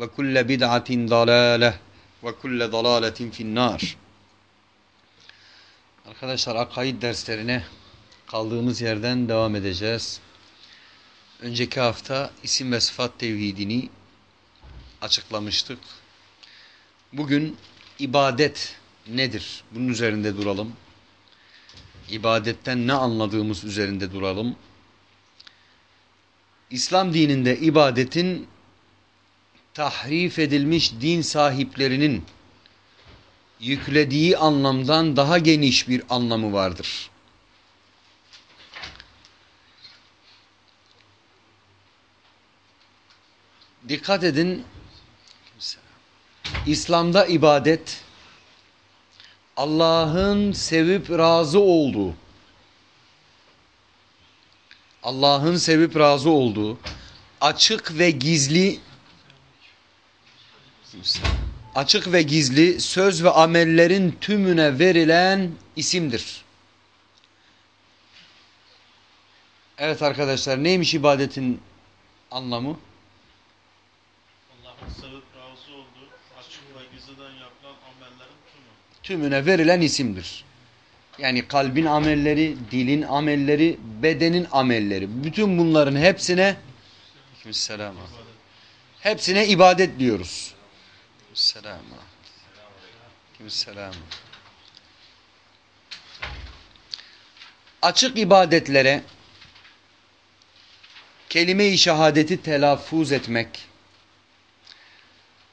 ve kulle bid'atin dalale ve kulle dalaletin finnar. Arkadaşlar akaid derslerine kaldığımız yerden devam edeceğiz. Önceki hafta isim ve sıfat tevhidini açıklamıştık. Bugün ibadet nedir? Bunun üzerinde duralım. İbadetten ne anladığımız üzerinde duralım. İslam dininde ibadetin tahrif edilmiş din sahiplerinin yüklediği anlamdan daha geniş bir anlamı vardır. Dikkat edin, İslam'da ibadet Allah'ın sevip razı olduğu, Allah'ın sevip razı olduğu, açık ve gizli açık ve gizli söz ve amellerin tümüne verilen isimdir. Evet arkadaşlar neymiş ibadetin anlamı? Allah'ın sevip razı olduğu açık ve gizliden yapılan amellerin tümü. Tümüne verilen isimdir. Yani kalbin amelleri, dilin amelleri, bedenin amelleri. Bütün bunların hepsine. Hepsine ibadet diyoruz. Selam. Selam. Açık ibadetlere kelime-i şehadeti telaffuz etmek,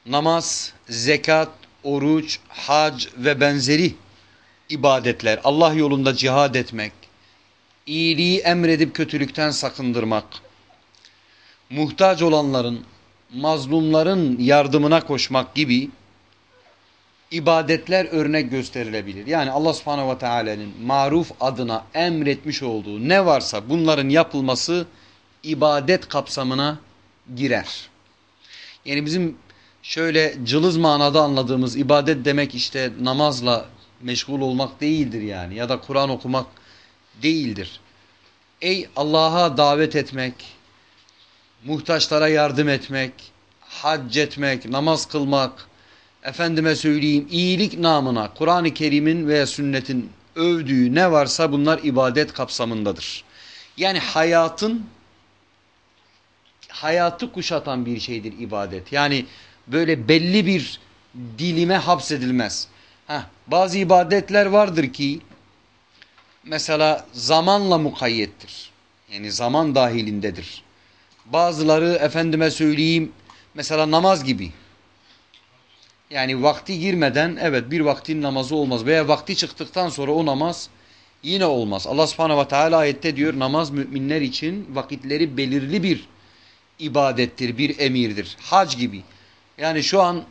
namaz, zekat, oruç, hac ve benzeri ibadetler, Allah yolunda cihad etmek, iyiliği emredip kötülükten sakındırmak, muhtaç olanların, mazlumların yardımına koşmak gibi ibadetler örnek gösterilebilir. Yani Allah subhanehu ve teala'nın maruf adına emretmiş olduğu ne varsa bunların yapılması ibadet kapsamına girer. Yani bizim şöyle cılız manada anladığımız ibadet demek işte namazla meşgul olmak değildir yani ya da Kur'an okumak değildir. Ey Allah'a davet etmek, muhtaçlara yardım etmek, hac etmek, namaz kılmak, efendime söyleyeyim iyilik namına Kur'an-ı Kerim'in veya sünnetin övdüğü ne varsa bunlar ibadet kapsamındadır. Yani hayatın hayatı kuşatan bir şeydir ibadet. Yani böyle belli bir dilime hapsedilmez. Heh, bazı ibadetler vardır ki mesela zamanla mukayyettir. Yani zaman dahilindedir. Bazıları efendime söyleyeyim mesela namaz gibi. Yani vakti girmeden evet bir vaktin namazı olmaz veya vakti çıktıktan sonra o namaz yine olmaz. Allah subhanehu ve teala ayette diyor namaz müminler için vakitleri belirli bir ibadettir, bir emirdir. Hac gibi. Yani şu an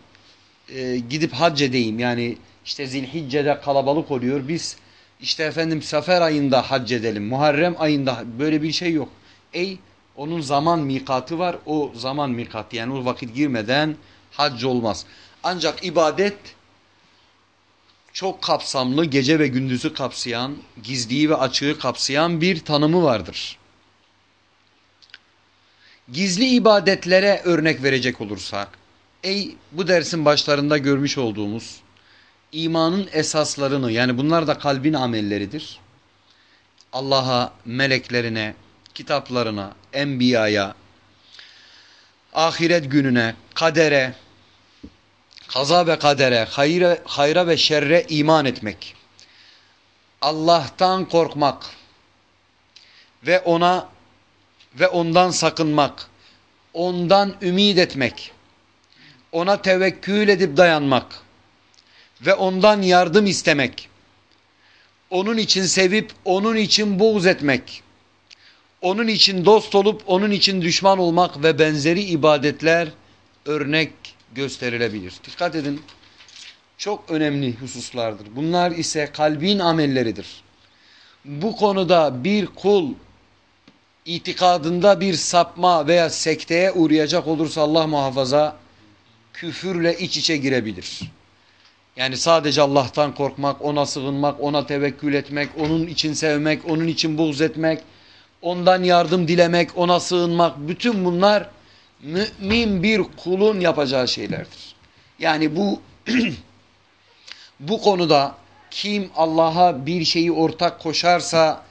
e, gidip hac edeyim yani işte zilhicce'de kalabalık oluyor. Biz işte efendim sefer ayında hac edelim. Muharrem ayında böyle bir şey yok. Ey onun zaman mikatı var. O zaman mikatı yani o vakit girmeden hac olmaz. Ancak ibadet çok kapsamlı, gece ve gündüzü kapsayan, gizliyi ve açığı kapsayan bir tanımı vardır. Gizli ibadetlere örnek verecek olursak, ey bu dersin başlarında görmüş olduğumuz imanın esaslarını yani bunlar da kalbin amelleridir. Allah'a, meleklerine, kitaplarına, enbiyaya, ahiret gününe, kadere, kaza ve kadere, hayra, hayra ve şerre iman etmek, Allah'tan korkmak ve ona ve ondan sakınmak, ondan ümit etmek, ona tevekkül edip dayanmak ve ondan yardım istemek, onun için sevip onun için buğz etmek, onun için dost olup onun için düşman olmak ve benzeri ibadetler örnek gösterilebilir. Dikkat edin çok önemli hususlardır. Bunlar ise kalbin amelleridir. Bu konuda bir kul itikadında bir sapma veya sekteye uğrayacak olursa Allah muhafaza küfürle iç içe girebilir. Yani sadece Allah'tan korkmak, ona sığınmak, ona tevekkül etmek, onun için sevmek, onun için buğz etmek, ondan yardım dilemek, ona sığınmak bütün bunlar mümin bir kulun yapacağı şeylerdir. Yani bu bu konuda kim Allah'a bir şeyi ortak koşarsa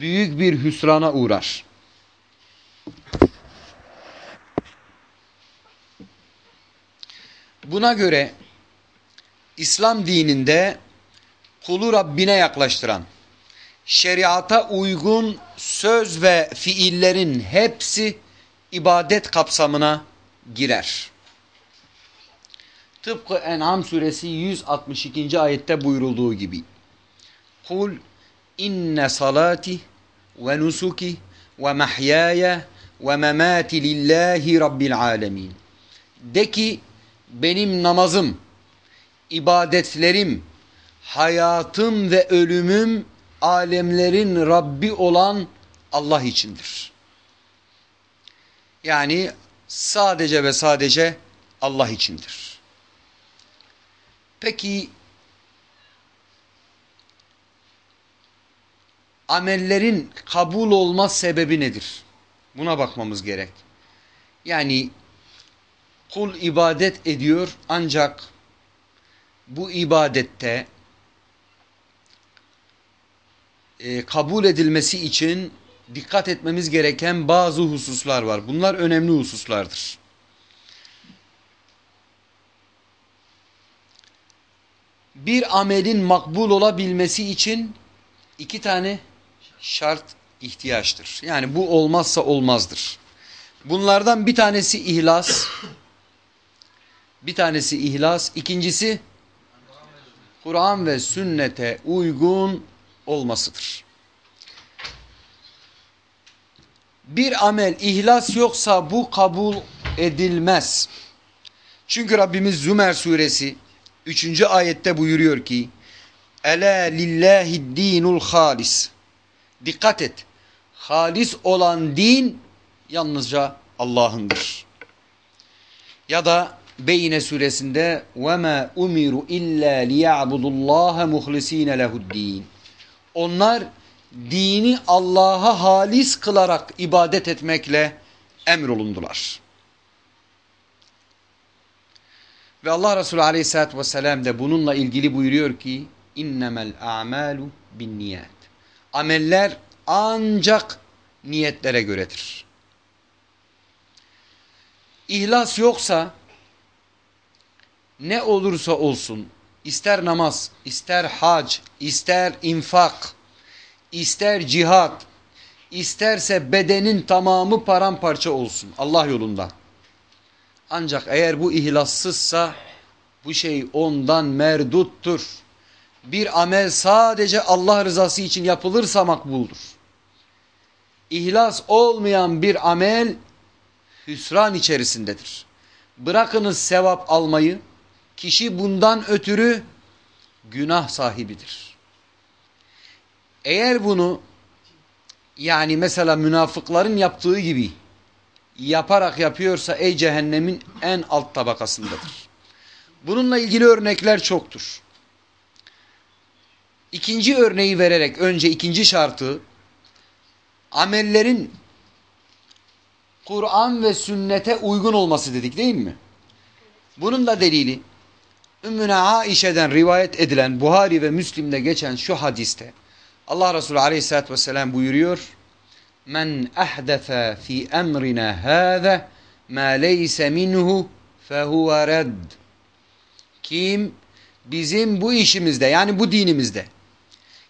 büyük bir hüsrana uğrar. Buna göre İslam dininde kulu Rabbine yaklaştıran, şeriata uygun söz ve fiillerin hepsi ibadet kapsamına girer. Tıpkı En'am suresi 162. ayette buyurulduğu gibi. Kul inne salati ve nusuki ve mahyaya ve memati lillahi rabbil alemin. De ki benim namazım, ibadetlerim, hayatım ve ölümüm alemlerin Rabbi olan Allah içindir. Yani sadece ve sadece Allah içindir. Peki amellerin kabul olma sebebi nedir? Buna bakmamız gerek. Yani kul ibadet ediyor ancak bu ibadette e, kabul edilmesi için dikkat etmemiz gereken bazı hususlar var. Bunlar önemli hususlardır. Bir amelin makbul olabilmesi için iki tane şart ihtiyaçtır. Yani bu olmazsa olmazdır. Bunlardan bir tanesi ihlas, bir tanesi ihlas, ikincisi Kur'an ve sünnete uygun olmasıdır. Bir amel ihlas yoksa bu kabul edilmez. Çünkü Rabbimiz Zümer suresi 3. ayette buyuruyor ki Ela lillahi dinul halis. Dikkat et. Halis olan din yalnızca Allah'ındır. Ya da Beyne suresinde ve ma umiru illa liyabudullaha muhlisina lehu'd-din. Onlar dini Allah'a halis kılarak ibadet etmekle emrolundular. Ve Allah Resulü aleyhissalatü vesselam de bununla ilgili buyuruyor ki innemel a'malu bin niyet. Ameller ancak niyetlere göredir. İhlas yoksa ne olursa olsun ister namaz, ister hac, ister infak, ister cihat, isterse bedenin tamamı paramparça olsun Allah yolunda. Ancak eğer bu ihlassızsa bu şey ondan merduttur. Bir amel sadece Allah rızası için yapılırsa makbuldur. İhlas olmayan bir amel hüsran içerisindedir. Bırakınız sevap almayı, kişi bundan ötürü günah sahibidir. Eğer bunu yani mesela münafıkların yaptığı gibi yaparak yapıyorsa ey cehennemin en alt tabakasındadır. Bununla ilgili örnekler çoktur. İkinci örneği vererek önce ikinci şartı amellerin Kur'an ve sünnete uygun olması dedik değil mi? Bunun da delili Ümmüne Aişe'den rivayet edilen Buhari ve Müslim'de geçen şu hadiste Allah Resulü Aleyhisselatü Vesselam buyuruyor Men ahdefe fi emrina hâze ma leyse minhu fehuve redd Kim bizim bu işimizde yani bu dinimizde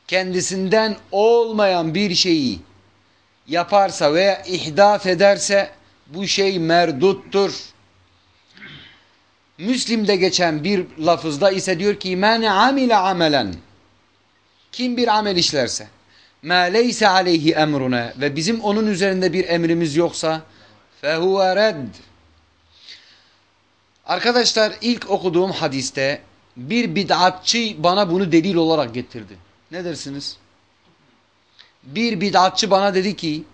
kendisinden olmayan bir şeyi yaparsa veya ihdaf ederse bu şey merduttur. Müslim'de geçen bir lafızda ise diyor ki men amile amelen kim bir amel işlerse ma leyse aleyhi emruna ve bizim onun üzerinde bir emrimiz yoksa fehuve redd Arkadaşlar ilk okuduğum hadiste bir bid'atçı bana bunu delil olarak getirdi. Ne dersiniz? Bir bid'atçı bana dedi ki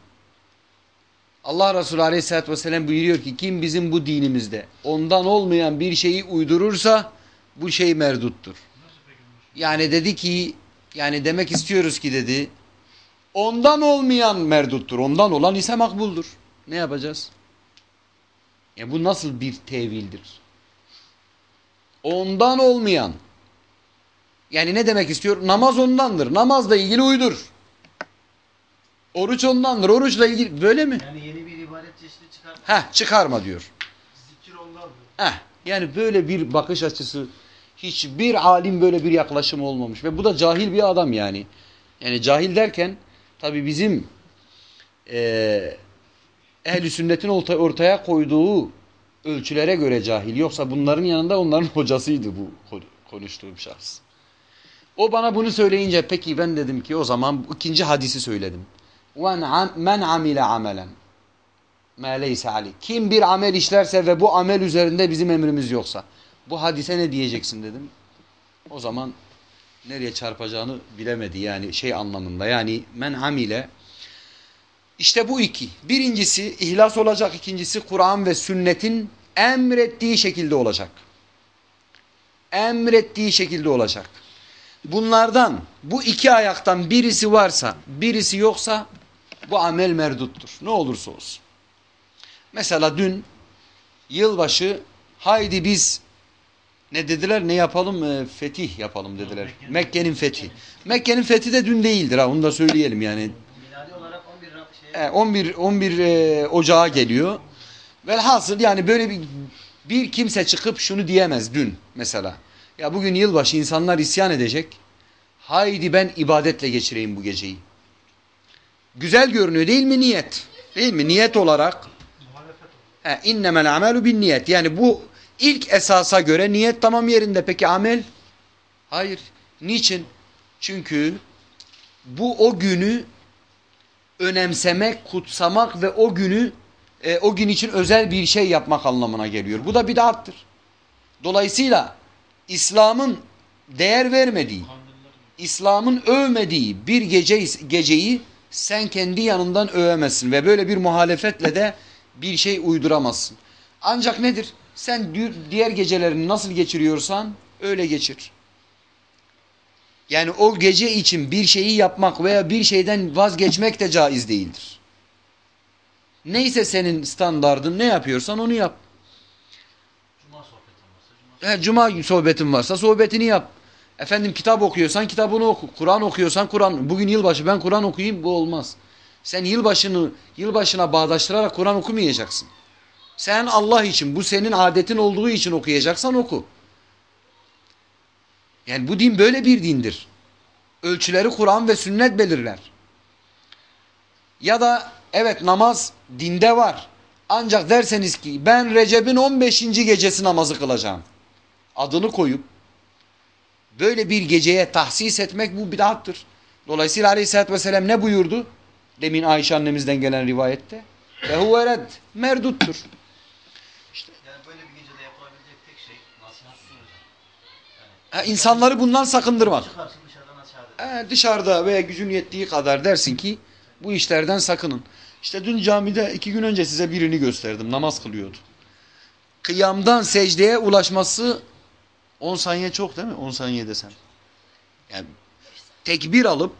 Allah Resulü Aleyhisselatü Vesselam buyuruyor ki kim bizim bu dinimizde ondan olmayan bir şeyi uydurursa bu şey merduttur. Yani dedi ki yani demek istiyoruz ki dedi ondan olmayan merduttur. Ondan olan ise makbuldur. Ne yapacağız? Ya bu nasıl bir tevildir? Ondan olmayan. Yani ne demek istiyor? Namaz ondandır. Namazla ilgili uydur. Oruç ondandır. Oruçla ilgili böyle mi? Yani yeni bir ibadet çeşidi çıkar. Heh çıkarma diyor. Zikir. Heh yani böyle bir bakış açısı hiçbir alim böyle bir yaklaşım olmamış. Ve bu da cahil bir adam yani. Yani cahil derken tabi bizim e, ehl sünnetin orta, ortaya koyduğu ölçülere göre cahil. Yoksa bunların yanında onların hocasıydı bu konuştuğum şahıs. O bana bunu söyleyince peki ben dedim ki o zaman ikinci hadisi söyledim. Men amile amelen ma leyse ali. Kim bir amel işlerse ve bu amel üzerinde bizim emrimiz yoksa. Bu hadise ne diyeceksin dedim. O zaman nereye çarpacağını bilemedi yani şey anlamında. Yani men amile işte bu iki. Birincisi ihlas olacak. ikincisi Kur'an ve sünnetin emrettiği şekilde olacak. Emrettiği şekilde olacak. Bunlardan bu iki ayaktan birisi varsa birisi yoksa bu amel merduttur. Ne olursa olsun. Mesela dün yılbaşı haydi biz ne dediler ne yapalım e, fetih yapalım dediler. Mekke'nin fethi. Mekke'nin fethi de dün değildir ha onu da söyleyelim yani. Miladi olarak 11 Rab- şey, E, 11 11 e, Ocağı geliyor. Velhasıl yani böyle bir bir kimse çıkıp şunu diyemez dün mesela. Ya bugün yılbaşı insanlar isyan edecek. Haydi ben ibadetle geçireyim bu geceyi. Güzel görünüyor değil mi niyet? Değil mi? Niyet olarak He, innemel amelu bin niyet. Yani bu ilk esasa göre niyet tamam yerinde. Peki amel? Hayır. Niçin? Çünkü bu o günü önemsemek, kutsamak ve o günü e, o gün için özel bir şey yapmak anlamına geliyor. Bu da bid'attır. Dolayısıyla İslam'ın değer vermediği, İslam'ın övmediği bir gece, geceyi sen kendi yanından övemezsin ve böyle bir muhalefetle de bir şey uyduramazsın. Ancak nedir? Sen diğer gecelerini nasıl geçiriyorsan öyle geçir. Yani o gece için bir şeyi yapmak veya bir şeyden vazgeçmek de caiz değildir. Neyse senin standardın ne yapıyorsan onu yap. Cuma sohbeti varsa Cuma He, Cuma sohbetin varsa sohbetini yap. Efendim kitap okuyorsan kitabını oku. Kur'an okuyorsan Kur'an. Bugün yılbaşı ben Kur'an okuyayım bu olmaz. Sen yılbaşını yılbaşına bağdaştırarak Kur'an okumayacaksın. Sen Allah için bu senin adetin olduğu için okuyacaksan oku. Yani bu din böyle bir dindir. Ölçüleri Kur'an ve sünnet belirler. Ya da evet namaz dinde var. Ancak derseniz ki ben Recep'in 15. gecesi namazı kılacağım. Adını koyup böyle bir geceye tahsis etmek bu bid'attır. Dolayısıyla aleyhissalatü vesselam ne buyurdu? Demin Ayşe annemizden gelen rivayette. Ve huve Merduttur. Yani böyle bir gecede yapılabilecek tek şey nasihatsız. Ha, insanları bundan sakındırmak. Çıkarsın dışarıdan. He, dışarıda veya gücün yettiği kadar dersin ki bu işlerden sakının. İşte dün camide iki gün önce size birini gösterdim. Namaz kılıyordu. Kıyamdan secdeye ulaşması 10 saniye çok değil mi? 10 saniye desem. Yani tekbir alıp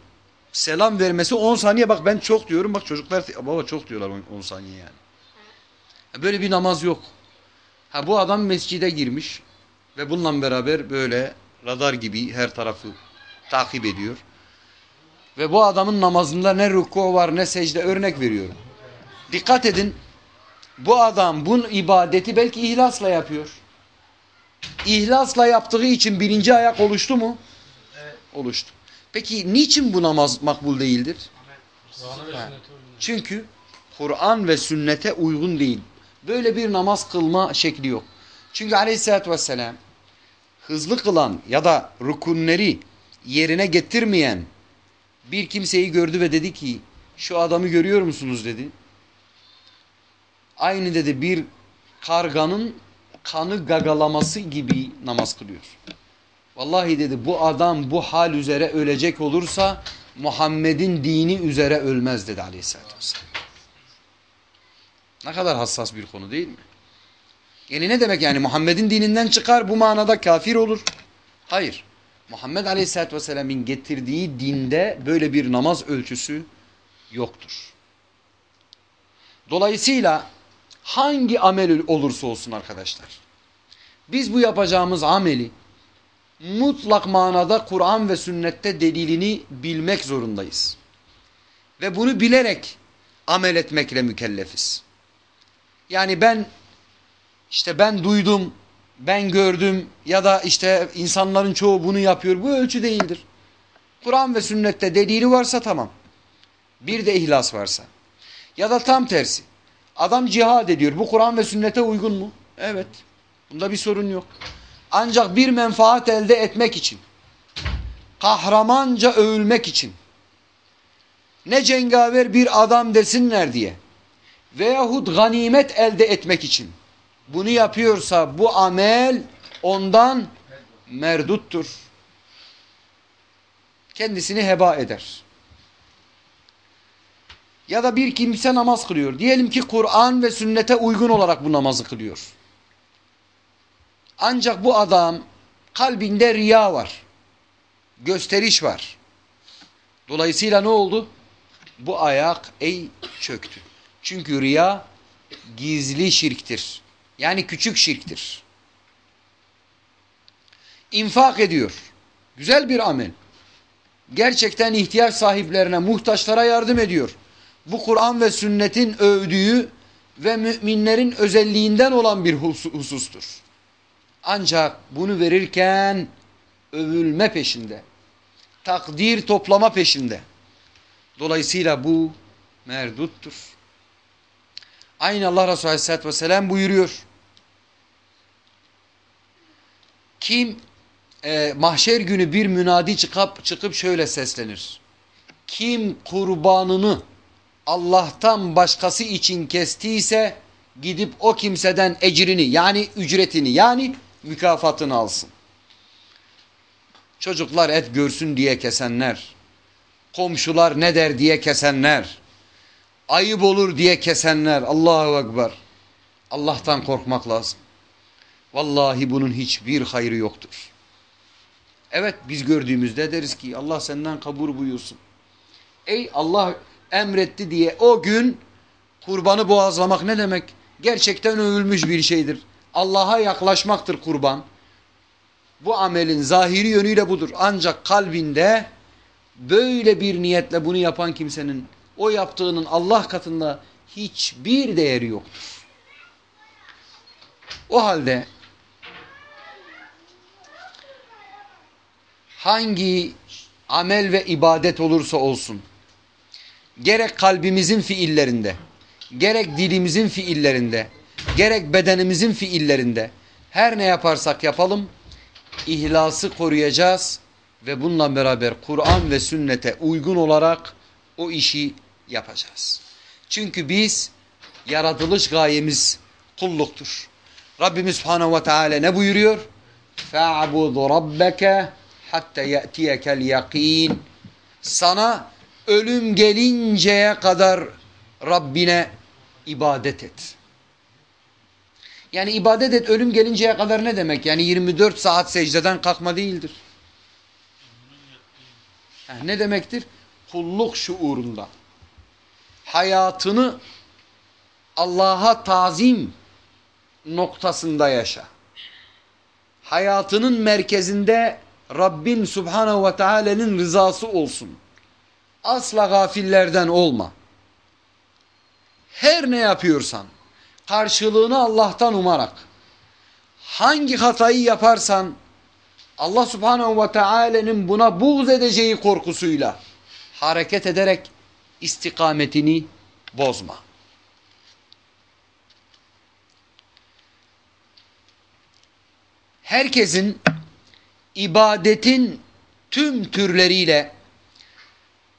selam vermesi 10 saniye bak ben çok diyorum bak çocuklar baba çok diyorlar 10 saniye yani. Böyle bir namaz yok. Ha bu adam mescide girmiş ve bununla beraber böyle radar gibi her tarafı takip ediyor. Ve bu adamın namazında ne ruku var ne secde örnek veriyorum. Dikkat edin bu adam bu ibadeti belki ihlasla yapıyor. İhlasla yaptığı için birinci ayak oluştu mu? Evet. Oluştu. Peki niçin bu namaz makbul değildir? Ha. Çünkü Kur'an ve sünnete uygun değil. Böyle bir namaz kılma şekli yok. Çünkü aleyhissalatü vesselam hızlı kılan ya da rukunleri yerine getirmeyen bir kimseyi gördü ve dedi ki şu adamı görüyor musunuz dedi. Aynı dedi bir karganın kanı gagalaması gibi namaz kılıyor. Vallahi dedi bu adam bu hal üzere ölecek olursa Muhammed'in dini üzere ölmez dedi aleyhissalatü. Ne kadar hassas bir konu değil mi? Yani ne demek yani Muhammed'in dininden çıkar bu manada kafir olur. Hayır. Muhammed aleyhissalatü vesselam'ın getirdiği dinde böyle bir namaz ölçüsü yoktur. Dolayısıyla hangi amel olursa olsun arkadaşlar. Biz bu yapacağımız ameli mutlak manada Kur'an ve sünnette delilini bilmek zorundayız. Ve bunu bilerek amel etmekle mükellefiz. Yani ben işte ben duydum, ben gördüm ya da işte insanların çoğu bunu yapıyor. Bu ölçü değildir. Kur'an ve sünnette delili varsa tamam. Bir de ihlas varsa. Ya da tam tersi. Adam cihad ediyor. Bu Kur'an ve sünnete uygun mu? Evet. Bunda bir sorun yok. Ancak bir menfaat elde etmek için, kahramanca övülmek için, ne cengaver bir adam desinler diye veyahut ganimet elde etmek için bunu yapıyorsa bu amel ondan merduttur. Kendisini heba eder. Ya da bir kimse namaz kılıyor. Diyelim ki Kur'an ve sünnete uygun olarak bu namazı kılıyor. Ancak bu adam kalbinde riya var. Gösteriş var. Dolayısıyla ne oldu? Bu ayak ey çöktü. Çünkü riya gizli şirktir. Yani küçük şirktir. İnfak ediyor. Güzel bir amel. Gerçekten ihtiyaç sahiplerine, muhtaçlara yardım ediyor. Bu Kur'an ve sünnetin övdüğü ve müminlerin özelliğinden olan bir husustur. Ancak bunu verirken övülme peşinde. Takdir toplama peşinde. Dolayısıyla bu merduttur. Aynı Allah Resulü Aleyhisselatü Vesselam buyuruyor. Kim e, mahşer günü bir münadi çıkıp, çıkıp şöyle seslenir. Kim kurbanını Allah'tan başkası için kestiyse gidip o kimseden ecrini yani ücretini yani mükafatını alsın. Çocuklar et görsün diye kesenler, komşular ne der diye kesenler, ayıp olur diye kesenler Allahu Ekber. Allah'tan korkmak lazım. Vallahi bunun hiçbir hayrı yoktur. Evet biz gördüğümüzde deriz ki Allah senden kabul buyursun. Ey Allah emretti diye o gün kurbanı boğazlamak ne demek? Gerçekten övülmüş bir şeydir. Allah'a yaklaşmaktır kurban. Bu amelin zahiri yönüyle budur. Ancak kalbinde böyle bir niyetle bunu yapan kimsenin o yaptığının Allah katında hiçbir değeri yoktur. O halde hangi amel ve ibadet olursa olsun gerek kalbimizin fiillerinde gerek dilimizin fiillerinde gerek bedenimizin fiillerinde her ne yaparsak yapalım ihlası koruyacağız ve bununla beraber Kur'an ve sünnete uygun olarak o işi yapacağız. Çünkü biz yaratılış gayemiz kulluktur. Rabbimiz Subhanahu ve Teala ne buyuruyor? فَاعْبُدُ رَبَّكَ hatta يَأْتِيَكَ الْيَقِينَ Sana ölüm gelinceye kadar Rabbine ibadet et. Yani ibadet et ölüm gelinceye kadar ne demek? Yani 24 saat secdeden kalkma değildir. Ha, ne demektir? Kulluk şuurunda. Hayatını Allah'a tazim noktasında yaşa. Hayatının merkezinde Rabbin Subhanahu ve Teala'nın rızası olsun. Asla gafillerden olma. Her ne yapıyorsan karşılığını Allah'tan umarak hangi hatayı yaparsan Allah Subhanahu ve Teala'nın buna buğz edeceği korkusuyla hareket ederek istikametini bozma. Herkesin ibadetin tüm türleriyle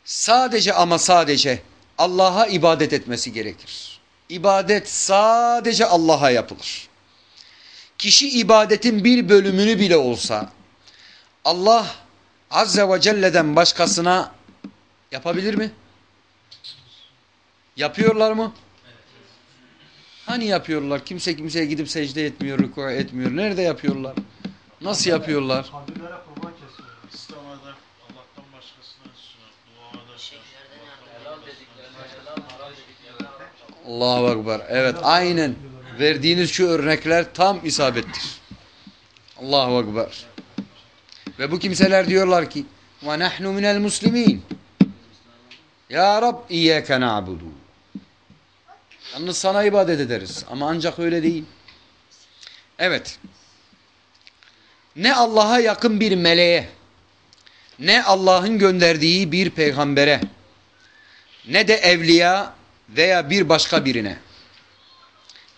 sadece ama sadece Allah'a ibadet etmesi gerekir. İbadet sadece Allah'a yapılır. Kişi ibadetin bir bölümünü bile olsa Allah Azze ve Celle'den başkasına yapabilir mi? Yapıyorlar mı? Hani yapıyorlar? Kimse kimseye gidip secde etmiyor, rükû etmiyor. Nerede yapıyorlar? Nasıl yapıyorlar? Allahu Ekber. Evet aynen. Verdiğiniz şu örnekler tam isabettir. Allahu Ekber. Ve bu kimseler diyorlar ki nahnu minel muslimin. Ya Rab iyyake na'budu. Yalnız sana ibadet ederiz ama ancak öyle değil. Evet. Ne Allah'a yakın bir meleğe, ne Allah'ın gönderdiği bir peygambere, ne de evliya veya bir başka birine.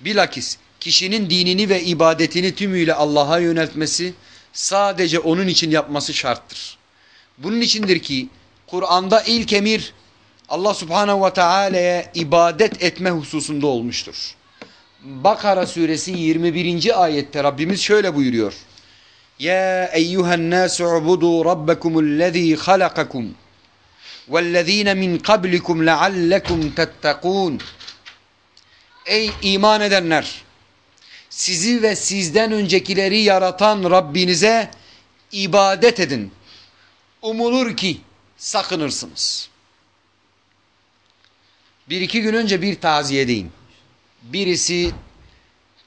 Bilakis kişinin dinini ve ibadetini tümüyle Allah'a yöneltmesi sadece onun için yapması şarttır. Bunun içindir ki Kur'an'da ilk emir Allah subhanehu ve teala'ya ibadet etme hususunda olmuştur. Bakara suresi 21. ayette Rabbimiz şöyle buyuruyor. Ya eyyuhen nasu ubudu rabbekumullezî halakakum vellezîne min kablikum leallekum tettekûn Ey iman edenler! Sizi ve sizden öncekileri yaratan Rabbinize ibadet edin. Umulur ki sakınırsınız. Bir iki gün önce bir taziyedeyim. Birisi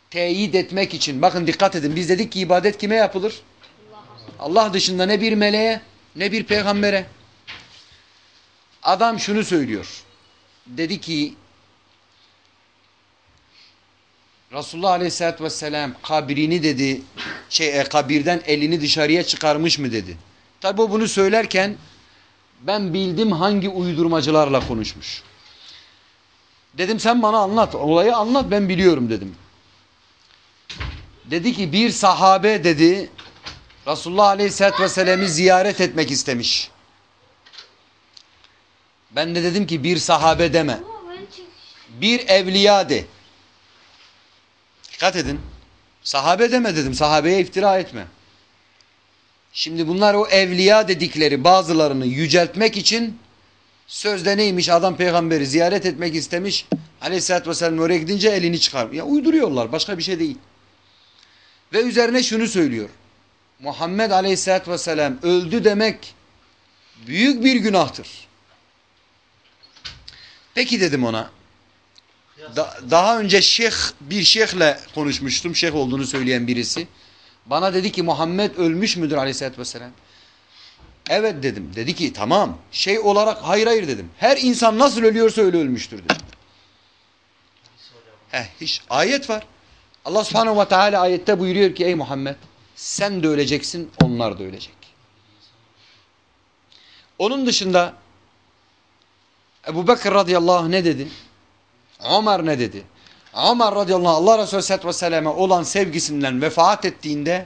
teyit etmek için, bakın dikkat edin biz dedik ki ibadet kime yapılır? Allah dışında ne bir meleğe ne bir peygambere. Adam şunu söylüyor. Dedi ki Resulullah Aleyhisselatü Vesselam kabrini dedi şey e, kabirden elini dışarıya çıkarmış mı dedi. Tabi o bunu söylerken ben bildim hangi uydurmacılarla konuşmuş. Dedim sen bana anlat olayı anlat ben biliyorum dedim. Dedi ki bir sahabe dedi Resulullah Aleyhisselatü Vesselam'ı ziyaret etmek istemiş. Ben de dedim ki bir sahabe deme. Bir evliya de. Dikkat edin. Sahabe deme dedim. Sahabeye iftira etme. Şimdi bunlar o evliya dedikleri bazılarını yüceltmek için sözde neymiş? Adam peygamberi ziyaret etmek istemiş. Aleyhisselatü Vesselam oraya gidince elini çıkar. Ya uyduruyorlar. Başka bir şey değil. Ve üzerine şunu söylüyor. Muhammed Aleyhisselatü Vesselam öldü demek büyük bir günahtır. Peki dedim ona. Da, daha önce şeyh bir şeyhle konuşmuştum. Şeyh olduğunu söyleyen birisi. Bana dedi ki Muhammed ölmüş müdür aleyhissalatü vesselam? Evet dedim. Dedi ki tamam. Şey olarak hayır hayır dedim. Her insan nasıl ölüyorsa öyle ölmüştür dedim. Heh, hiç ayet var. Allah subhanehu ve teala ayette buyuruyor ki ey Muhammed sen de öleceksin onlar da ölecek. Onun dışında Ebu Bekir radıyallahu ne dedi? Ömer ne dedi? Ömer radıyallahu Allah Resulü sallallahu ve selleme olan sevgisinden vefat ettiğinde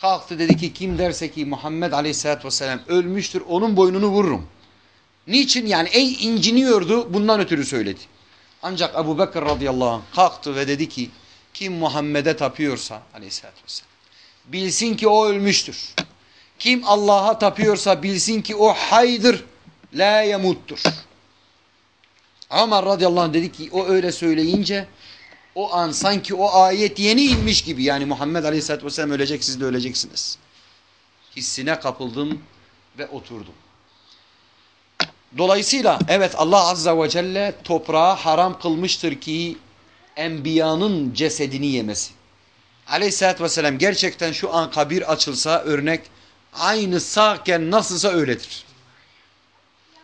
kalktı dedi ki kim derse ki Muhammed aleyhissalatü vesselam ölmüştür onun boynunu vururum. Niçin? Yani ey inciniyordu bundan ötürü söyledi. Ancak Ebu Bekir radıyallahu anh kalktı ve dedi ki kim Muhammed'e tapıyorsa aleyhissalatü vesselam bilsin ki o ölmüştür. Kim Allah'a tapıyorsa bilsin ki o haydır la yemuttur. Ömer radıyallahu anh dedi ki o öyle söyleyince o an sanki o ayet yeni inmiş gibi yani Muhammed aleyhisselatü vesselam ölecek siz de öleceksiniz. Hissine kapıldım ve oturdum. Dolayısıyla evet Allah Azza ve Celle toprağa haram kılmıştır ki enbiyanın cesedini yemesi. Aleyhisselatü Vesselam gerçekten şu an kabir açılsa örnek aynı sağken nasılsa öyledir.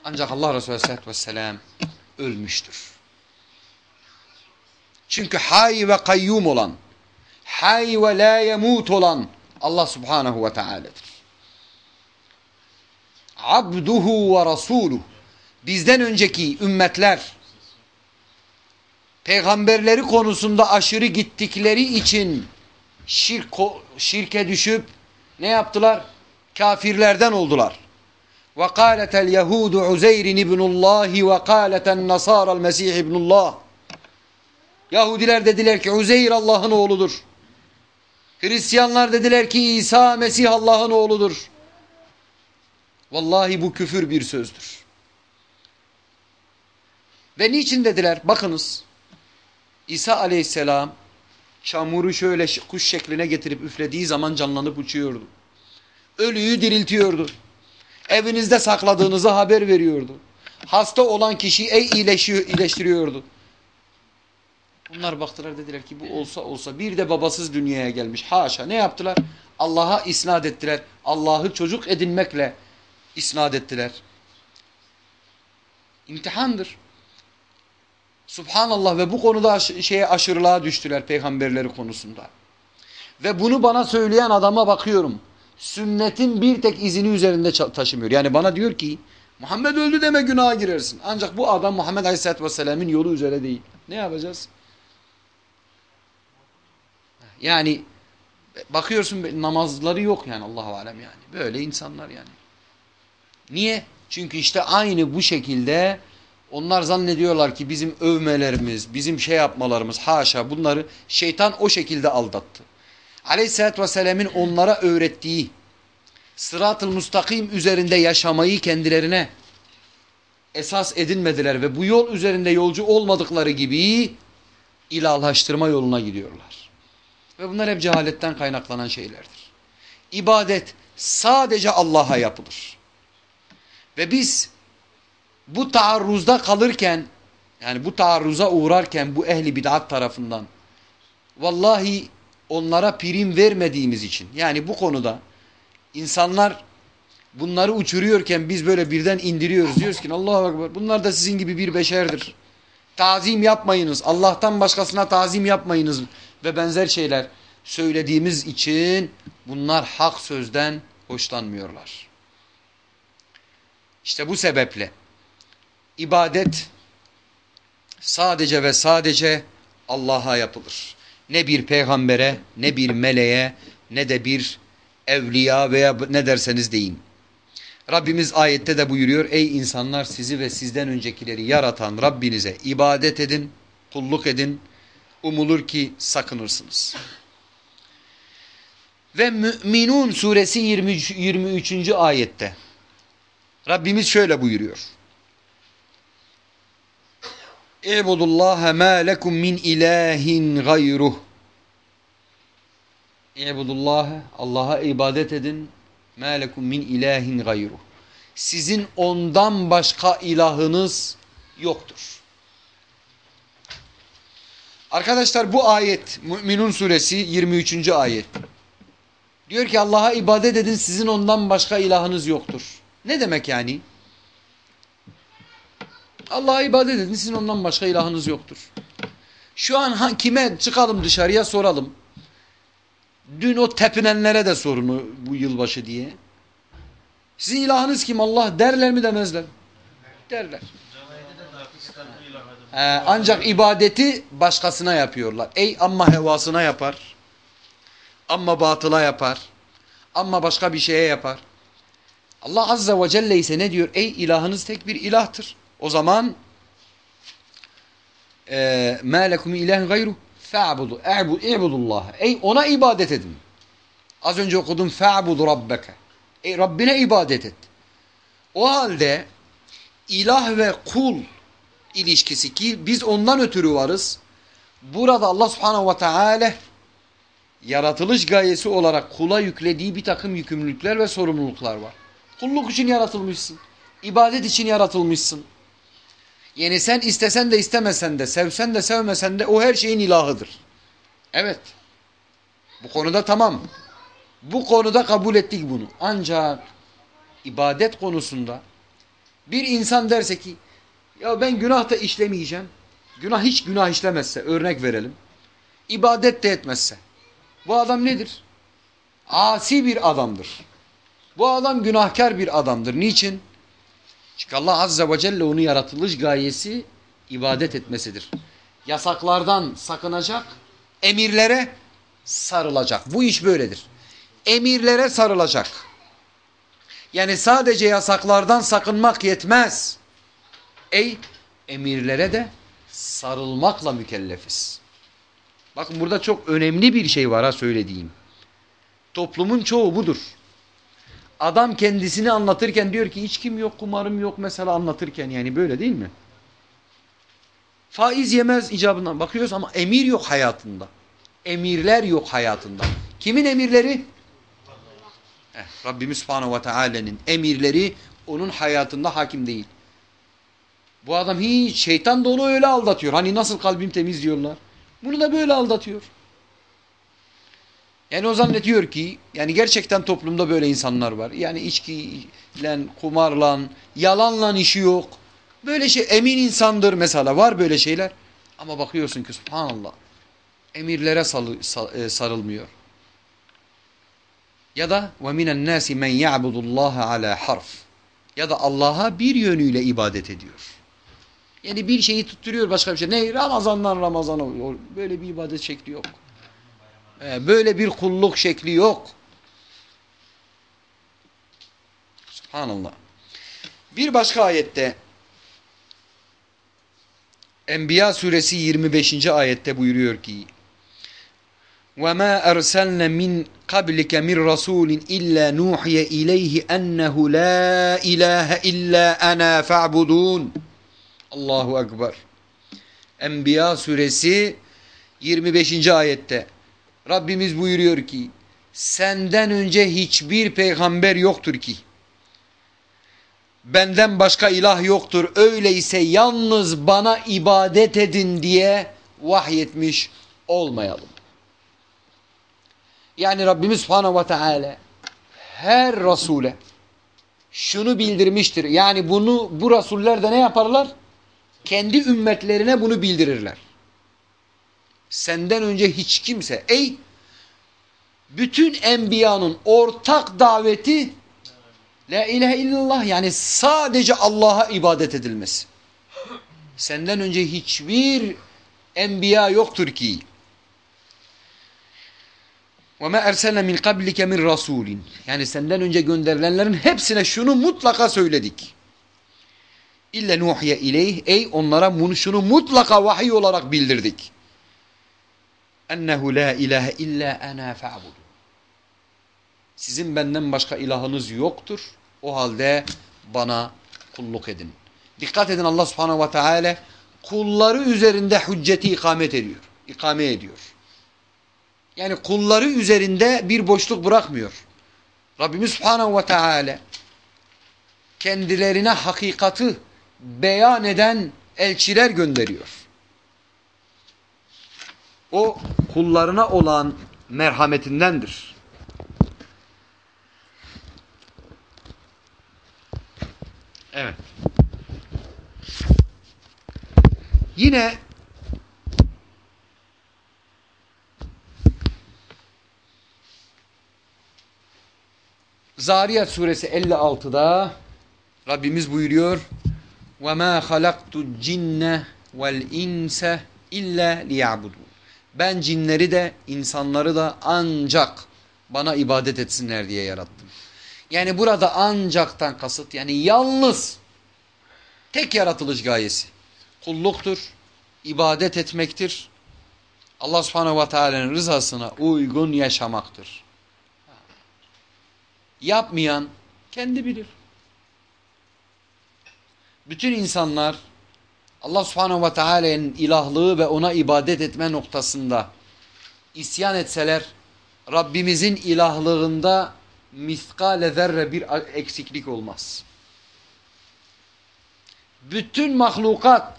Ancak Allah Resulü Aleyhisselatü Vesselam ölmüştür. Çünkü hay ve kayyum olan, hay ve la yemut olan Allah Subhanahu ve Teala'dır. Abduhu ve Rasuluhu. Bizden önceki ümmetler peygamberleri konusunda aşırı gittikleri için şirk, şirke düşüp ne yaptılar? Kafirlerden oldular. وَقَالَتَ الْيَهُودُ عُزَيْرٍ اِبْنُ اللّٰهِ وَقَالَتَ النَّصَارَ الْمَسِيحِ اِبْنُ اللّٰهِ Yahudiler dediler ki Uzeyr Allah'ın oğludur. Hristiyanlar dediler ki İsa Mesih Allah'ın oğludur. Vallahi bu küfür bir sözdür. Ve niçin dediler? Bakınız. İsa aleyhisselam çamuru şöyle kuş şekline getirip üflediği zaman canlanıp uçuyordu. Ölüyü diriltiyordu. Evinizde sakladığınızı haber veriyordu. Hasta olan kişiyi ey iyileştiriyordu. Bunlar baktılar dediler ki bu olsa olsa bir de babasız dünyaya gelmiş. Haşa ne yaptılar? Allah'a isnat ettiler. Allah'ı çocuk edinmekle isnat ettiler. İmtihandır. Subhanallah ve bu konuda aş şeye aşırılığa düştüler peygamberleri konusunda. Ve bunu bana söyleyen adama bakıyorum. Sünnetin bir tek izini üzerinde taşımıyor. Yani bana diyor ki Muhammed öldü deme günaha girersin. Ancak bu adam Muhammed Aleyhisselatü Vesselam'ın yolu üzere değil. Ne yapacağız? Yani bakıyorsun namazları yok yani Allahu alem yani. Böyle insanlar yani. Niye? Çünkü işte aynı bu şekilde onlar zannediyorlar ki bizim övmelerimiz, bizim şey yapmalarımız haşa bunları şeytan o şekilde aldattı. Aleyhisselatü Vesselam'ın onlara öğrettiği sırat-ı müstakim üzerinde yaşamayı kendilerine esas edinmediler ve bu yol üzerinde yolcu olmadıkları gibi ilahlaştırma yoluna gidiyorlar. Ve bunlar hep cehaletten kaynaklanan şeylerdir. İbadet sadece Allah'a yapılır. Ve biz bu taarruzda kalırken yani bu taarruza uğrarken bu ehli bid'at tarafından vallahi onlara prim vermediğimiz için yani bu konuda insanlar bunları uçuruyorken biz böyle birden indiriyoruz. Diyoruz ki Allahu Ekber bunlar da sizin gibi bir beşerdir. Tazim yapmayınız. Allah'tan başkasına tazim yapmayınız ve benzer şeyler söylediğimiz için bunlar hak sözden hoşlanmıyorlar. İşte bu sebeple ibadet sadece ve sadece Allah'a yapılır. Ne bir peygambere, ne bir meleğe, ne de bir evliya veya ne derseniz deyin. Rabbimiz ayette de buyuruyor. Ey insanlar sizi ve sizden öncekileri yaratan Rabbinize ibadet edin, kulluk edin. Umulur ki sakınırsınız. Ve Mü'minun suresi 23. 23. ayette Rabbimiz şöyle buyuruyor. İbudullaha ma lekum min ilahin gayruh. İbudullaha Allah'a ibadet edin. Ma lekum min ilahin gayruh. Sizin ondan başka ilahınız yoktur. Arkadaşlar bu ayet Müminun suresi 23. ayet. Diyor ki Allah'a ibadet edin sizin ondan başka ilahınız yoktur. Ne demek yani? Allah'a ibadet edin sizin ondan başka ilahınız yoktur. Şu an kime çıkalım dışarıya soralım. Dün o tepinenlere de sorunu bu yılbaşı diye. Sizin ilahınız kim Allah derler mi demezler? Derler. Ee, ancak ibadeti başkasına yapıyorlar. Ey amma hevasına yapar. Amma batıla yapar. Amma başka bir şeye yapar. Allah Azza ve Celle ise ne diyor? Ey ilahınız tek bir ilahtır. O zaman مَا لَكُمْ اِلَهٍ غَيْرُهُ فَاعْبُدُوا اَعْبُدُوا اللّٰهَ Ey ona ibadet edin. Az önce okudum فَاعْبُدُ رَبَّكَ Ey Rabbine ibadet et. O halde ilah ve kul ilişkisi ki biz ondan ötürü varız. Burada Allah subhanahu ve teala yaratılış gayesi olarak kula yüklediği bir takım yükümlülükler ve sorumluluklar var. Kulluk için yaratılmışsın. İbadet için yaratılmışsın. Yani sen istesen de istemesen de, sevsen de sevmesen de o her şeyin ilahıdır. Evet. Bu konuda tamam. Bu konuda kabul ettik bunu. Ancak ibadet konusunda bir insan derse ki ya ben günah da işlemeyeceğim. Günah hiç günah işlemezse örnek verelim. İbadet de etmezse. Bu adam nedir? Asi bir adamdır. Bu adam günahkar bir adamdır. Niçin? Çünkü Allah Azze ve Celle onu yaratılış gayesi ibadet etmesidir. Yasaklardan sakınacak, emirlere sarılacak. Bu iş böyledir. Emirlere sarılacak. Yani sadece yasaklardan sakınmak yetmez. Ey emirlere de sarılmakla mükellefiz. Bakın burada çok önemli bir şey var ha söylediğim. Toplumun çoğu budur. Adam kendisini anlatırken diyor ki içkim yok, kumarım yok mesela anlatırken yani böyle değil mi? Faiz yemez icabından bakıyoruz ama emir yok hayatında. Emirler yok hayatında. Kimin emirleri? Eh, Rabbimiz Subhanahu ve Teala'nın emirleri onun hayatında hakim değil. Bu adam hiç şeytan da onu öyle aldatıyor. Hani nasıl kalbim temiz diyorlar. Bunu da böyle aldatıyor. Yani o zannediyor ki yani gerçekten toplumda böyle insanlar var. Yani içkiyle, kumarla, yalanla işi yok. Böyle şey emin insandır mesela var böyle şeyler. Ama bakıyorsun ki subhanallah emirlere sarılmıyor. Ya da ve minen nasi men ya'budullaha ala harf. Ya da Allah'a bir yönüyle ibadet ediyor. Yani bir şeyi tutturuyor başka bir şey. Ne? Ramazandan Ramazan'a böyle bir ibadet şekli yok. Böyle bir kulluk şekli yok. Subhanallah. Bir başka ayette Enbiya suresi 25. ayette buyuruyor ki وَمَا أَرْسَلْنَ مِنْ قَبْلِكَ مِنْ رَسُولٍ إِلَّا نُوحِيَ إِلَيْهِ أَنَّهُ لَا إِلَٰهَ إِلَّا أَنَا فَاعْبُدُونَ Allahu Ekber. Enbiya suresi 25. ayette Rabbimiz buyuruyor ki senden önce hiçbir peygamber yoktur ki benden başka ilah yoktur öyleyse yalnız bana ibadet edin diye vahyetmiş olmayalım. Yani Rabbimiz Subhanahu ve Teala her Resul'e şunu bildirmiştir. Yani bunu bu Resuller de ne yaparlar? Kendi ümmetlerine bunu bildirirler. Senden önce hiç kimse ey bütün enbiyanın ortak daveti La ilahe illallah yani sadece Allah'a ibadet edilmesi. Senden önce hiçbir enbiya yoktur ki وَمَا اَرْسَلْنَا مِنْ قَبْلِكَ مِنْ رَسُولٍ Yani senden önce gönderilenlerin hepsine şunu mutlaka söyledik. İlle nuhiye ileyh ey onlara bunu şunu mutlaka vahiy olarak bildirdik. Ennehu la ilahe illa ana fa'budu. Sizin benden başka ilahınız yoktur. O halde bana kulluk edin. Dikkat edin Allah subhanahu ve teala kulları üzerinde hücceti ikamet ediyor. İkame ediyor. Yani kulları üzerinde bir boşluk bırakmıyor. Rabbimiz subhanahu ve teala kendilerine hakikati beyan eden elçiler gönderiyor O kullarına olan merhametindendir. Evet. Yine Zariyat suresi 56'da Rabbimiz buyuruyor وَمَا خَلَقْتُ الْجِنَّ وَالْاِنْسَ اِلَّا لِيَعْبُدُونَ ben cinleri de insanları da ancak bana ibadet etsinler diye yarattım. Yani burada ancaktan kasıt yani yalnız tek yaratılış gayesi kulluktur, ibadet etmektir. Allah subhanehu ve teala'nın rızasına uygun yaşamaktır. Yapmayan kendi bilir. Bütün insanlar Allah subhanehu ve teala'nın ilahlığı ve ona ibadet etme noktasında isyan etseler Rabbimizin ilahlığında miskale zerre bir eksiklik olmaz. bütün mahlukat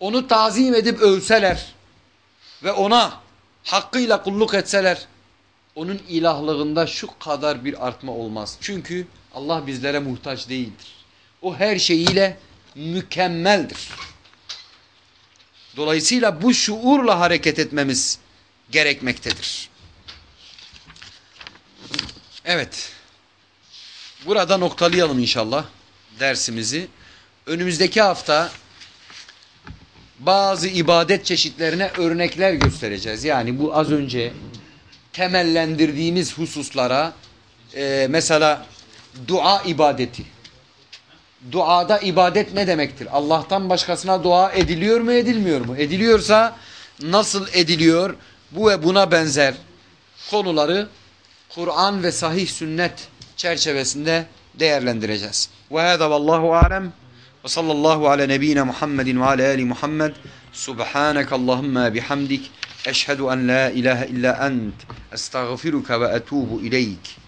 onu tazim edip övseler ve ona hakkıyla kulluk etseler onun ilahlığında şu kadar bir artma olmaz. Çünkü Allah bizlere muhtaç değildir. O her şeyiyle mükemmeldir. Dolayısıyla bu şuurla hareket etmemiz gerekmektedir. Evet. Burada noktalayalım inşallah dersimizi. Önümüzdeki hafta bazı ibadet çeşitlerine örnekler göstereceğiz. Yani bu az önce temellendirdiğimiz hususlara e, mesela dua ibadeti. Duada ibadet ne demektir? Allah'tan başkasına dua ediliyor mu edilmiyor mu? Ediliyorsa nasıl ediliyor? Bu ve buna benzer konuları Kur'an ve sahih sünnet çerçevesinde değerlendireceğiz. Ve hâzâ vallahu alem ve sallallahu ala nebiyyina Muhammedin ve ala ali Muhammed subhaneke Allahumma bihamdik eşhedü en la ilahe illa ent estağfiruka ve etubu ileyk.